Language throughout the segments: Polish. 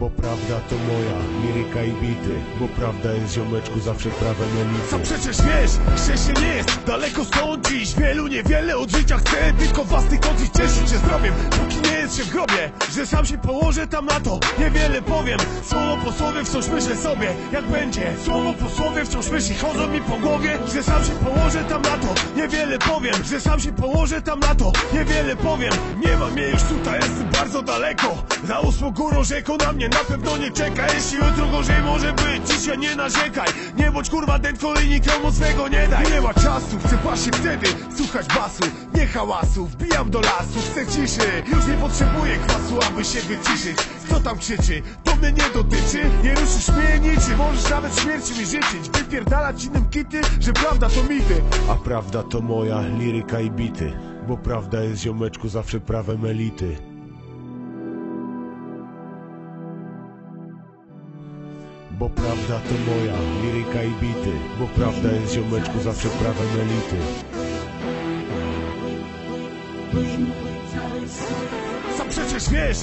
Bo prawda to moja, liryka i bity. Bo prawda jest ziomeczku zawsze prawem Co elity przecież wiesz, się nie jest daleko stąd dziś. Wielu niewiele od życia chce tylko własny kąt i cieszyć się zdrowiem Póki nie jest się w grobie, że sam się położę tam na to Niewiele powiem, słowo po słowie wciąż myślę sobie Jak będzie, słowo po słowie wciąż myśli chodzą mi po głowie. Że sam się położę tam na to Niewiele powiem, że sam się położę tam na to Niewiele powiem, nie ma mnie już tutaj, jestem bardzo daleko. Za ósmą górą rzeką na mnie na pewno nie czeka. Jeśli jutro gorzej może być, dzisiaj nie narzekaj. Nie bądź kurwa dętko i nikomu swego nie daj. Nie ma czasu, chcę właśnie wtedy słuchać basu. Nie hałasu, wbijam do lasu, chcę ciszy. Już nie potrzebuję kwasu, aby się wyciszyć. Co tam krzyczy, to mnie nie dotyczy. Nie ruszysz mnie niczym, możesz nawet śmierci mi życzyć. Wypierdalać innym kity, że prawda to mity. A prawda to moja, liryka i bity. Bo prawda jest ziomeczku zawsze prawem elity Bo prawda to moja, liryka i bity Bo prawda jest ziomeczku zawsze prawem elity. Sam przecież wiesz,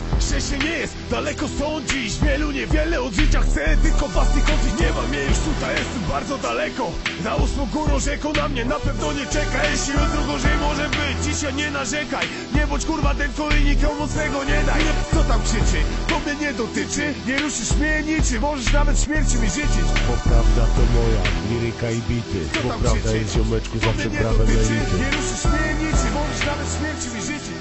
się nie jest daleko stąd dziś. Wielu niewiele od życia chce, tylko własny kąt Nie mnie już tutaj, jestem bardzo daleko. Na ósmą górą rzeką na mnie na pewno nie czeka. Jeśli jutro gorzej może być, dzisiaj nie narzekaj. Nie bądź kurwa ten, co nikomu mocnego nie daj. Co tam krzyczy? To mnie nie dotyczy. Nie ruszysz mnie niczym, możesz nawet śmierci mi życzyć. Bo prawda to moja, liryka i bity. Co Bo tam prawda krzyczy? jest ziomeczku to zawsze prawem elity. Nie ruszysz mnie niczym, możesz nawet śmierci mi życzyć.